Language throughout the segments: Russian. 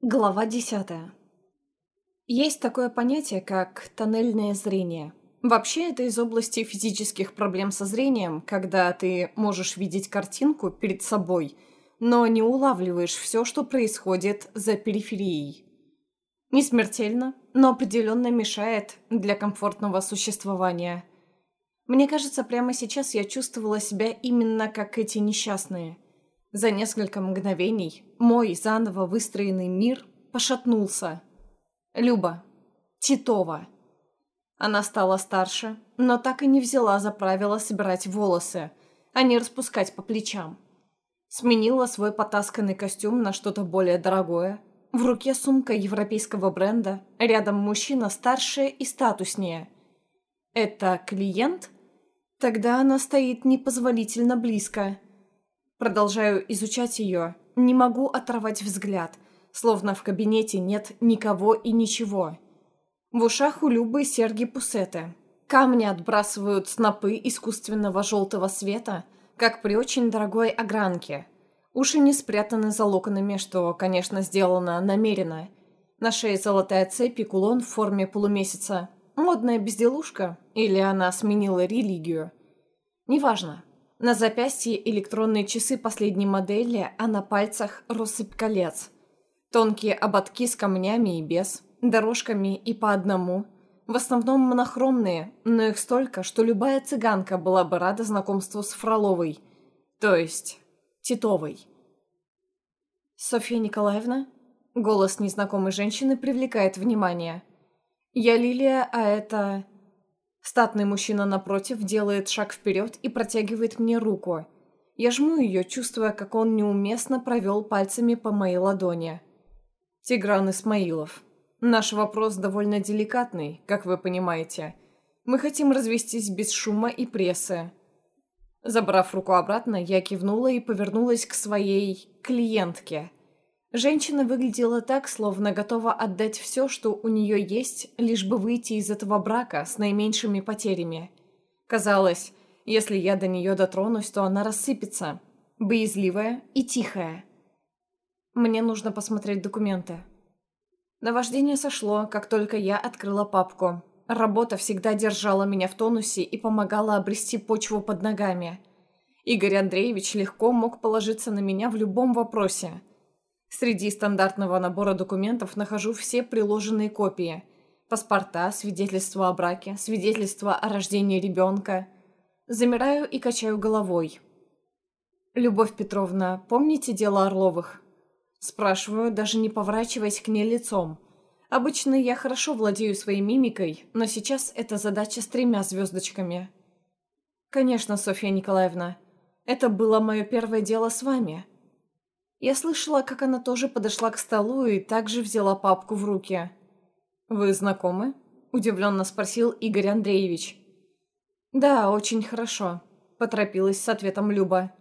Глава десятая. Есть такое понятие, как тоннельное зрение. Вообще, это из области физических проблем со зрением, когда ты можешь видеть картинку перед собой, но не улавливаешь все, что происходит за периферией. Не смертельно, но определенно мешает для комфортного существования. Мне кажется, прямо сейчас я чувствовала себя именно как эти несчастные – за несколько мгновений мой заново выстроенный мир пошатнулся. Люба. Титова. Она стала старше, но так и не взяла за правило собирать волосы, а не распускать по плечам. Сменила свой потасканный костюм на что-то более дорогое. В руке сумка европейского бренда, рядом мужчина старше и статуснее. Это клиент? Тогда она стоит непозволительно близко. Продолжаю изучать ее, не могу оторвать взгляд, словно в кабинете нет никого и ничего. В ушах у Любы серьги пусеты. Камни отбрасывают снопы искусственного желтого света, как при очень дорогой огранке. Уши не спрятаны за локонами, что, конечно, сделано намеренно. На шее золотая цепь и кулон в форме полумесяца. Модная безделушка? Или она сменила религию? Неважно. На запястье электронные часы последней модели, а на пальцах россыпь колец. Тонкие ободки с камнями и без, дорожками и по одному. В основном монохромные, но их столько, что любая цыганка была бы рада знакомству с Фроловой. То есть, Титовой. «Софья Николаевна?» Голос незнакомой женщины привлекает внимание. «Я Лилия, а это...» Статный мужчина напротив делает шаг вперед и протягивает мне руку. Я жму ее, чувствуя, как он неуместно провел пальцами по моей ладони. Тигран Исмаилов. Наш вопрос довольно деликатный, как вы понимаете. Мы хотим развестись без шума и прессы. Забрав руку обратно, я кивнула и повернулась к своей клиентке – Женщина выглядела так, словно готова отдать все, что у нее есть, лишь бы выйти из этого брака с наименьшими потерями. Казалось, если я до нее дотронусь, то она рассыпется. Боязливая и тихая. Мне нужно посмотреть документы. Наваждение сошло, как только я открыла папку. Работа всегда держала меня в тонусе и помогала обрести почву под ногами. Игорь Андреевич легко мог положиться на меня в любом вопросе – Среди стандартного набора документов нахожу все приложенные копии. Паспорта, свидетельства о браке, свидетельства о рождении ребенка. Замираю и качаю головой. «Любовь Петровна, помните дело Орловых?» Спрашиваю, даже не поворачиваясь к ней лицом. Обычно я хорошо владею своей мимикой, но сейчас это задача с тремя звездочками. «Конечно, Софья Николаевна. Это было мое первое дело с вами. Я слышала, как она тоже подошла к столу и также взяла папку в руки. «Вы знакомы?» – удивленно спросил Игорь Андреевич. «Да, очень хорошо», – поторопилась с ответом Люба.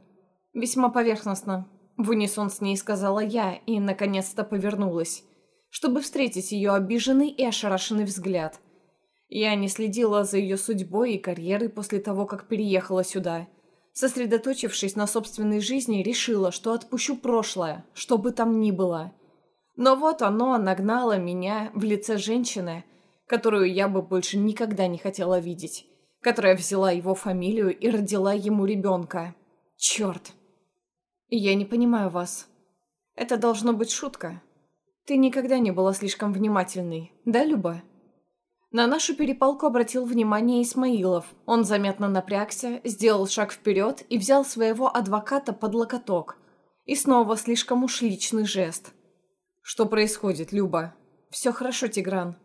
«Весьма поверхностно», – в унисон с ней сказала я и, наконец-то, повернулась, чтобы встретить ее обиженный и ошарашенный взгляд. Я не следила за ее судьбой и карьерой после того, как переехала сюда – сосредоточившись на собственной жизни, решила, что отпущу прошлое, что бы там ни было. Но вот оно нагнало меня в лице женщины, которую я бы больше никогда не хотела видеть, которая взяла его фамилию и родила ему ребенка. Черт. Я не понимаю вас. Это должно быть шутка. Ты никогда не была слишком внимательной, да, Люба? На нашу перепалку обратил внимание Исмаилов. Он заметно напрягся, сделал шаг вперед и взял своего адвоката под локоток. И снова слишком уж личный жест. «Что происходит, Люба?» «Все хорошо, Тигран».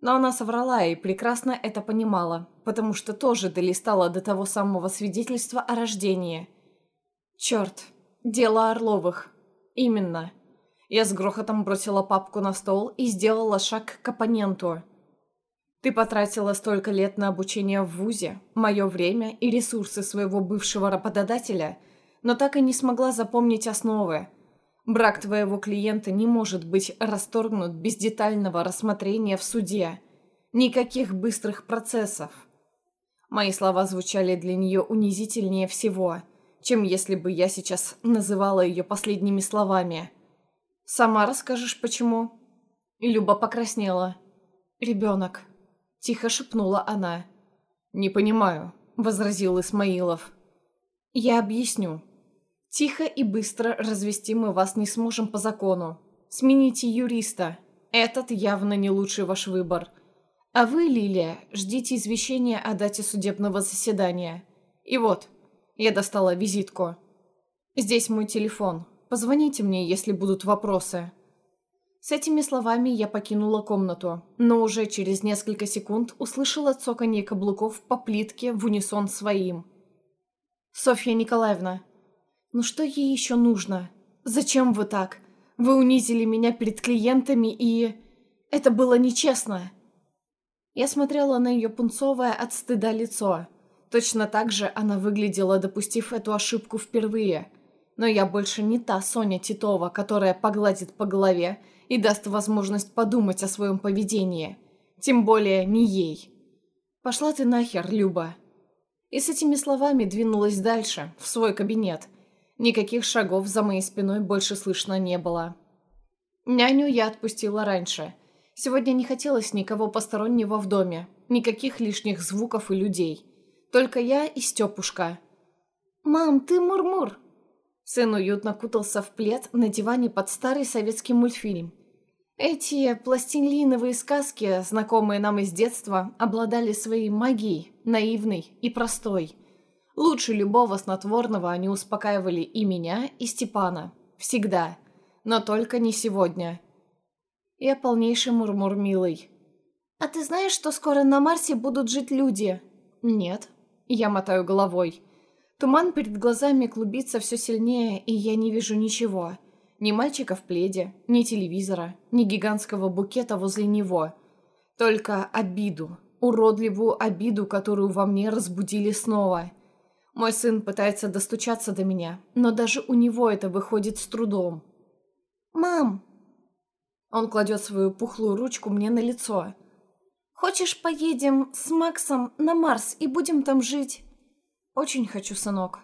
Но она соврала и прекрасно это понимала, потому что тоже долистала до того самого свидетельства о рождении. «Черт, дело Орловых. Именно». Я с грохотом бросила папку на стол и сделала шаг к оппоненту – ты потратила столько лет на обучение в ВУЗе, мое время и ресурсы своего бывшего работодателя, но так и не смогла запомнить основы. Брак твоего клиента не может быть расторгнут без детального рассмотрения в суде. Никаких быстрых процессов. Мои слова звучали для нее унизительнее всего, чем если бы я сейчас называла ее последними словами. Сама расскажешь, почему?» Люба покраснела. «Ребенок», — тихо шепнула она. «Не понимаю», — возразил Исмаилов. «Я объясню. Тихо и быстро развести мы вас не сможем по закону. Смените юриста. Этот явно не лучший ваш выбор. А вы, Лилия, ждите извещения о дате судебного заседания. И вот, я достала визитку. Здесь мой телефон. Позвоните мне, если будут вопросы». С этими словами я покинула комнату, но уже через несколько секунд услышала цоканье каблуков по плитке в унисон своим. «Софья Николаевна, ну что ей еще нужно? Зачем вы так? Вы унизили меня перед клиентами и... Это было нечестно!» Я смотрела на ее пунцовое от стыда лицо. Точно так же она выглядела, допустив эту ошибку впервые – но я больше не та Соня Титова, которая погладит по голове и даст возможность подумать о своем поведении. Тем более не ей. «Пошла ты нахер, Люба». И с этими словами двинулась дальше, в свой кабинет. Никаких шагов за моей спиной больше слышно не было. Няню я отпустила раньше. Сегодня не хотелось никого постороннего в доме, никаких лишних звуков и людей. Только я и Степушка. «Мам, ты мурмур!» Сын уютно кутался в плед на диване под старый советский мультфильм. Эти пластилиновые сказки, знакомые нам из детства, обладали своей магией, наивной и простой. Лучше любого снотворного они успокаивали и меня, и Степана. Всегда. Но только не сегодня. Я полнейший мурмур милый. «А ты знаешь, что скоро на Марсе будут жить люди?» «Нет». Я мотаю головой. Туман перед глазами клубится все сильнее, и я не вижу ничего. Ни мальчика в пледе, ни телевизора, ни гигантского букета возле него. Только обиду, уродливую обиду, которую во мне разбудили снова. Мой сын пытается достучаться до меня, но даже у него это выходит с трудом. «Мам!» Он кладет свою пухлую ручку мне на лицо. «Хочешь, поедем с Максом на Марс и будем там жить?» «Очень хочу, сынок».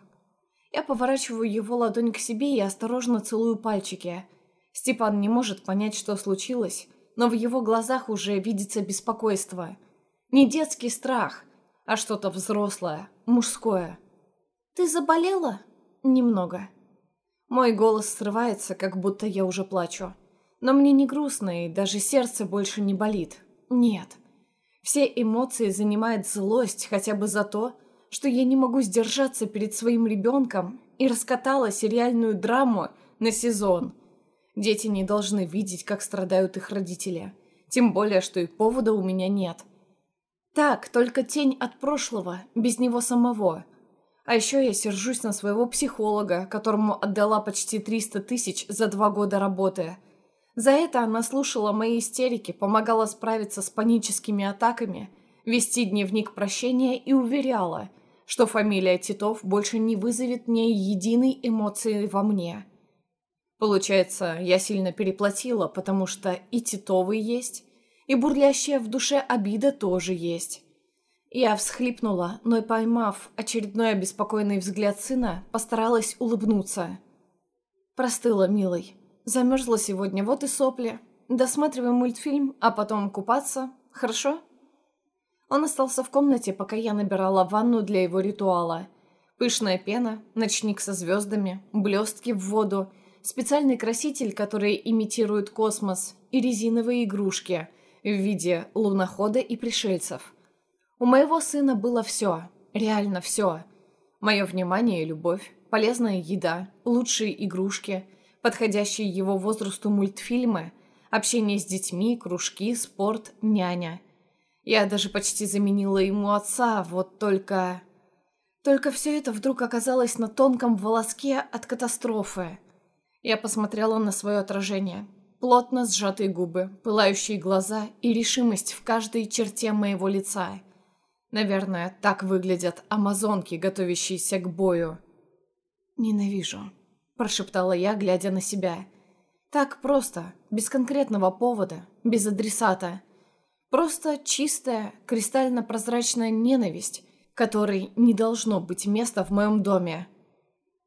Я поворачиваю его ладонь к себе и осторожно целую пальчики. Степан не может понять, что случилось, но в его глазах уже видится беспокойство. Не детский страх, а что-то взрослое, мужское. «Ты заболела?» «Немного». Мой голос срывается, как будто я уже плачу. Но мне не грустно, и даже сердце больше не болит. Нет. Все эмоции занимает злость хотя бы за то, что я не могу сдержаться перед своим ребенком и раскатала сериальную драму на сезон. Дети не должны видеть, как страдают их родители. Тем более, что и повода у меня нет. Так, только тень от прошлого, без него самого. А еще я сержусь на своего психолога, которому отдала почти 300 тысяч за два года работы. За это она слушала мои истерики, помогала справиться с паническими атаками, вести дневник прощения и уверяла – что фамилия Титов больше не вызовет ни единой эмоции во мне. Получается, я сильно переплатила, потому что и Титовы есть, и бурлящая в душе обида тоже есть. Я всхлипнула, но, поймав очередной обеспокоенный взгляд сына, постаралась улыбнуться. Простыла, милый. Замерзла сегодня, вот и сопли. Досматриваем мультфильм, а потом купаться, хорошо?» Он остался в комнате, пока я набирала ванну для его ритуала. Пышная пена, ночник со звездами, блестки в воду, специальный краситель, который имитирует космос, и резиновые игрушки в виде лунохода и пришельцев. У моего сына было все, реально все. Мое внимание и любовь, полезная еда, лучшие игрушки, подходящие его возрасту мультфильмы, общение с детьми, кружки, спорт, няня – я даже почти заменила ему отца, вот только... Только все это вдруг оказалось на тонком волоске от катастрофы. Я посмотрела на свое отражение. Плотно сжатые губы, пылающие глаза и решимость в каждой черте моего лица. Наверное, так выглядят амазонки, готовящиеся к бою. «Ненавижу», – прошептала я, глядя на себя. «Так просто, без конкретного повода, без адресата». Просто чистая, кристально-прозрачная ненависть, которой не должно быть места в моем доме.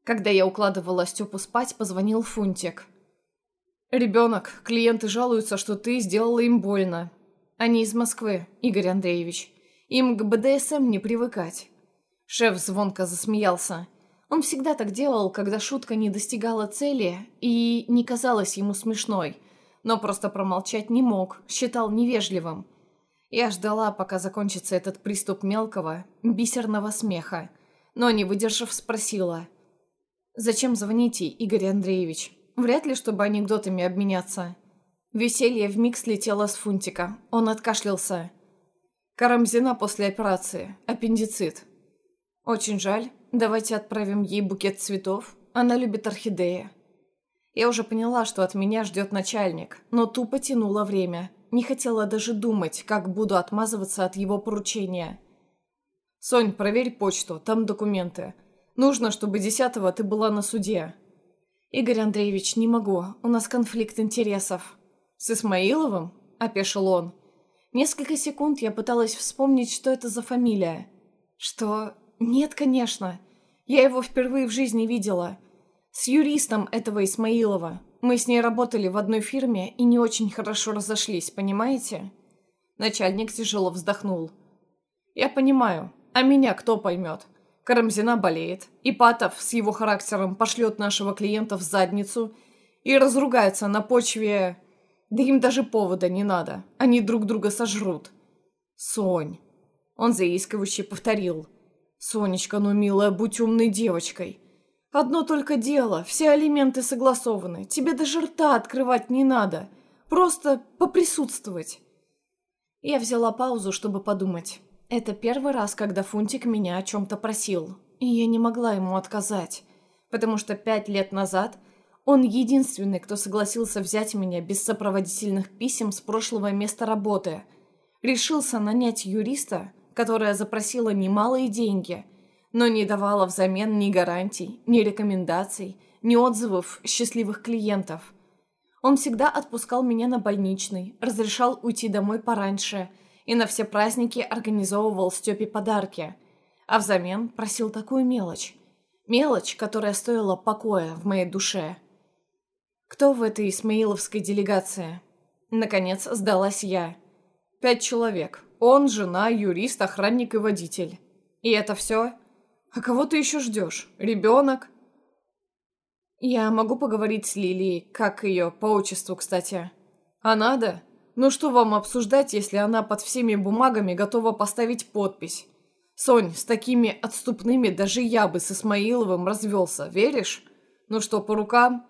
Когда я укладывала Степу спать, позвонил Фунтик. Ребенок, клиенты жалуются, что ты сделала им больно. Они из Москвы, Игорь Андреевич. Им к БДСМ не привыкать. Шеф звонко засмеялся. Он всегда так делал, когда шутка не достигала цели и не казалась ему смешной, но просто промолчать не мог, считал невежливым. Я ждала, пока закончится этот приступ мелкого, бисерного смеха, но, не выдержав, спросила. «Зачем звоните, Игорь Андреевич? Вряд ли, чтобы анекдотами обменяться». Веселье вмиг слетело с Фунтика. Он откашлялся. Карамзина после операции. Аппендицит. Очень жаль. Давайте отправим ей букет цветов. Она любит орхидеи. Я уже поняла, что от меня ждет начальник, но тупо тянула время. Не хотела даже думать, как буду отмазываться от его поручения. «Сонь, проверь почту, там документы. Нужно, чтобы десятого ты была на суде». «Игорь Андреевич, не могу, у нас конфликт интересов». «С Исмаиловым?» – опешил он. Несколько секунд я пыталась вспомнить, что это за фамилия. Что? Нет, конечно. Я его впервые в жизни видела. С юристом этого Исмаилова. Мы с ней работали в одной фирме и не очень хорошо разошлись, понимаете? Начальник тяжело вздохнул. Я понимаю. А меня кто поймет? Карамзина болеет. Ипатов с его характером пошлет нашего клиента в задницу и разругается на почве да им даже повода не надо. Они друг друга сожрут. Сонь. Он заискивающе повторил. Сонечка, ну милая, будь умной девочкой. Одно только дело, все алименты согласованы. Тебе даже рта открывать не надо. Просто поприсутствовать. Я взяла паузу, чтобы подумать. Это первый раз, когда Фунтик меня о чем-то просил. И я не могла ему отказать. Потому что пять лет назад он единственный, кто согласился взять меня без сопроводительных писем с прошлого места работы. Решился нанять юриста, которая запросила немалые деньги, но не давала взамен ни гарантий, ни рекомендаций, ни отзывов счастливых клиентов. Он всегда отпускал меня на больничный, разрешал уйти домой пораньше и на все праздники организовывал Степе подарки, а взамен просил такую мелочь. Мелочь, которая стоила покоя в моей душе. Кто в этой исмаиловской делегации? Наконец сдалась я. Пять человек. Он, жена, юрист, охранник и водитель. И это все? А кого ты еще ждешь? Ребенок? Я могу поговорить с Лилией, как ее, по отчеству, кстати. А надо? Ну что вам обсуждать, если она под всеми бумагами готова поставить подпись? Сонь, с такими отступными даже я бы с Исмаиловым развелся, веришь? Ну что, по рукам?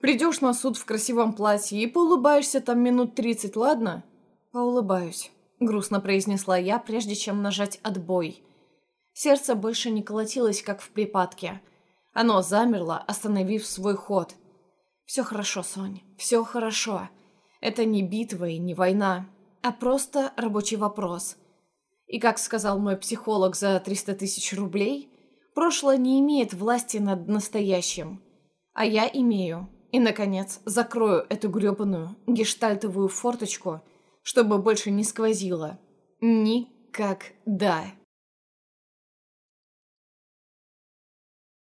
Придешь на суд в красивом платье и поулыбаешься там минут тридцать, ладно?» «Поулыбаюсь», — грустно произнесла я, прежде чем нажать «отбой». Сердце больше не колотилось, как в припадке. Оно замерло, остановив свой ход. «Все хорошо, Сонь, все хорошо. Это не битва и не война, а просто рабочий вопрос. И, как сказал мой психолог за 300 тысяч рублей, прошлое не имеет власти над настоящим, а я имею». И, наконец, закрою эту грёбаную гештальтовую форточку, чтобы больше не сквозило. Никогда.